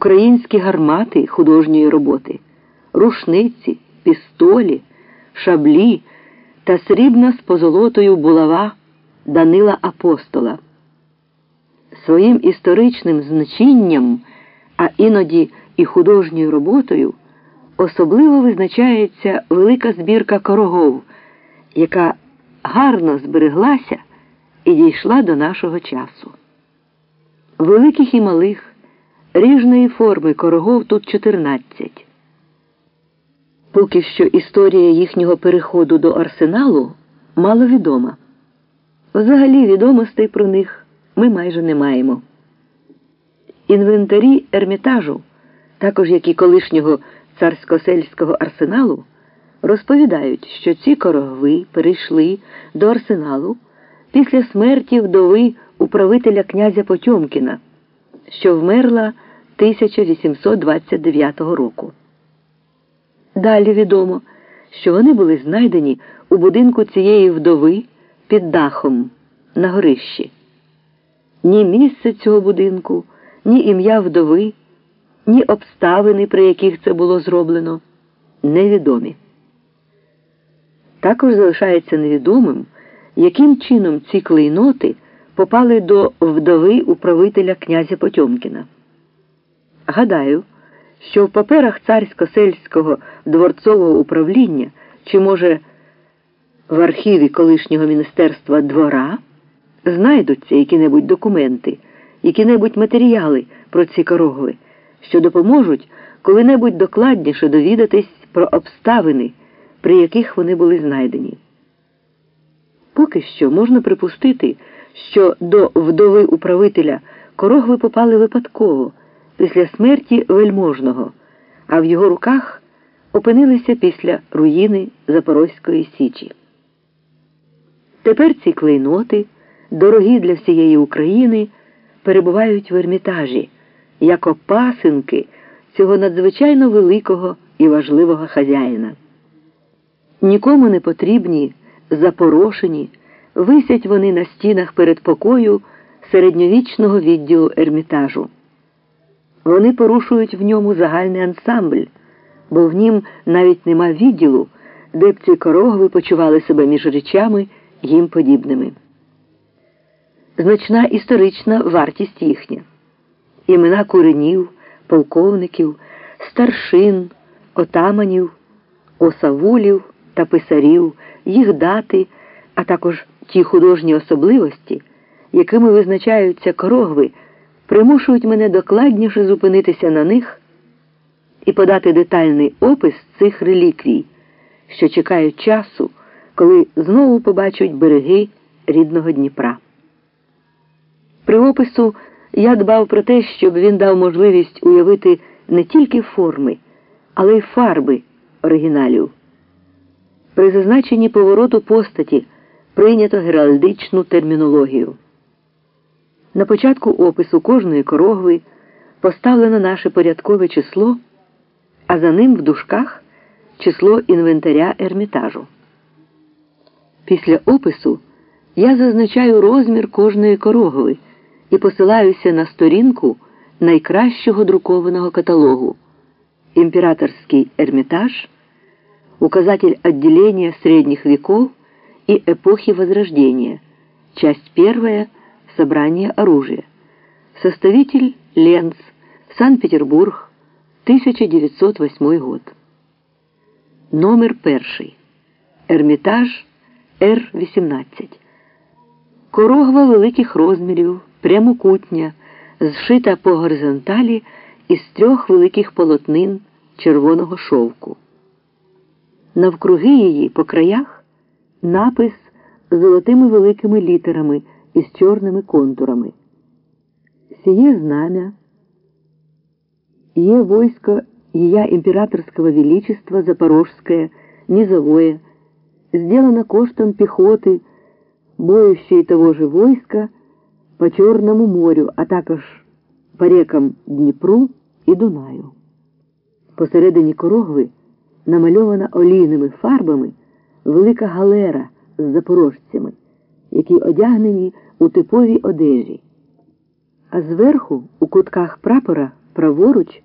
українські гармати художньої роботи, рушниці, пістолі, шаблі та срібна з позолотою булава Данила Апостола. Своїм історичним значенням, а іноді і художньою роботою, особливо визначається велика збірка корогов, яка гарно збереглася і дійшла до нашого часу. Великих і малих, ріжної форми корогов тут 14. Поки що історія їхнього переходу до арсеналу мало відома. Взагалі відомостей про них ми майже не маємо. Інвентарі Ермітажу, також як і колишнього царсько-сельського арсеналу, розповідають, що ці корогви перейшли до арсеналу після смерті вдови управителя князя Потьомкіна, що вмерла 1829 року. Далі відомо, що вони були знайдені у будинку цієї вдови під дахом на горищі. Ні місце цього будинку, ні ім'я вдови, ні обставини, при яких це було зроблено, невідомі. Також залишається невідомим, яким чином ці клейноти попали до вдови управителя князя Потьомкіна. Гадаю, що в паперах царсько-сельського дворцового управління, чи, може, в архіві колишнього міністерства двора знайдуться які-небудь документи, які-небудь матеріали про ці корогви, що допоможуть коли-небудь докладніше довідатись про обставини, при яких вони були знайдені. Поки що можна припустити, що до вдови управителя корогви попали випадково після смерті вельможного, а в його руках опинилися після руїни Запорозької Січі. Тепер ці клейноти, дорогі для всієї України, перебувають в ермітажі як опасинки цього надзвичайно великого і важливого хазяїна. Нікому не потрібні, запорошені, висять вони на стінах перед покою середньовічного відділу ермітажу. Вони порушують в ньому загальний ансамбль, бо в нім навіть нема відділу, де б ці корогви почували себе між речами їм подібними. Значна історична вартість їхня. Імена куренів, полковників, старшин, отаманів, осавулів та писарів, їх дати, а також ті художні особливості, якими визначаються корогви, примушують мене докладніше зупинитися на них і подати детальний опис цих реліквій, що чекають часу, коли знову побачать береги рідного Дніпра. При опису я дбав про те, щоб він дав можливість уявити не тільки форми, але й фарби оригіналів. При зазначенні повороту постаті прийнято геральдичну термінологію. На початку опису кожної корогви поставлено наше порядкове число, а за ним в дужках число інвентаря ермітажу. Після опису я зазначаю розмір кожної корогви і посилаюся на сторінку найкращого друкованого каталогу Императорский Эрмитаж, указатель отделения средних веков и эпохи Возрождения, часть первая, собрание оружия. Составитель Ленц, Санкт-Петербург, 1908 год. Номер перший. Ермітаж Р-18. Корогва великих розмірів, прямокутня, зшита по горизонталі із трьох великих полотнин червоного шовку. Навкруги її по краях напис золотими великими літерами із чорними контурами. Сие знамя є войско Ее императорского величества Запорожское, низовое, сделано коштом пехоты, боющей того же войска по Чорному морю, а також по рекам Дніпру і Дунаю. Посередині корогви намальована олійними фарбами велика галера з запорожцями, які одягнені у типовій одежі. А зверху, у кутках прапора, праворуч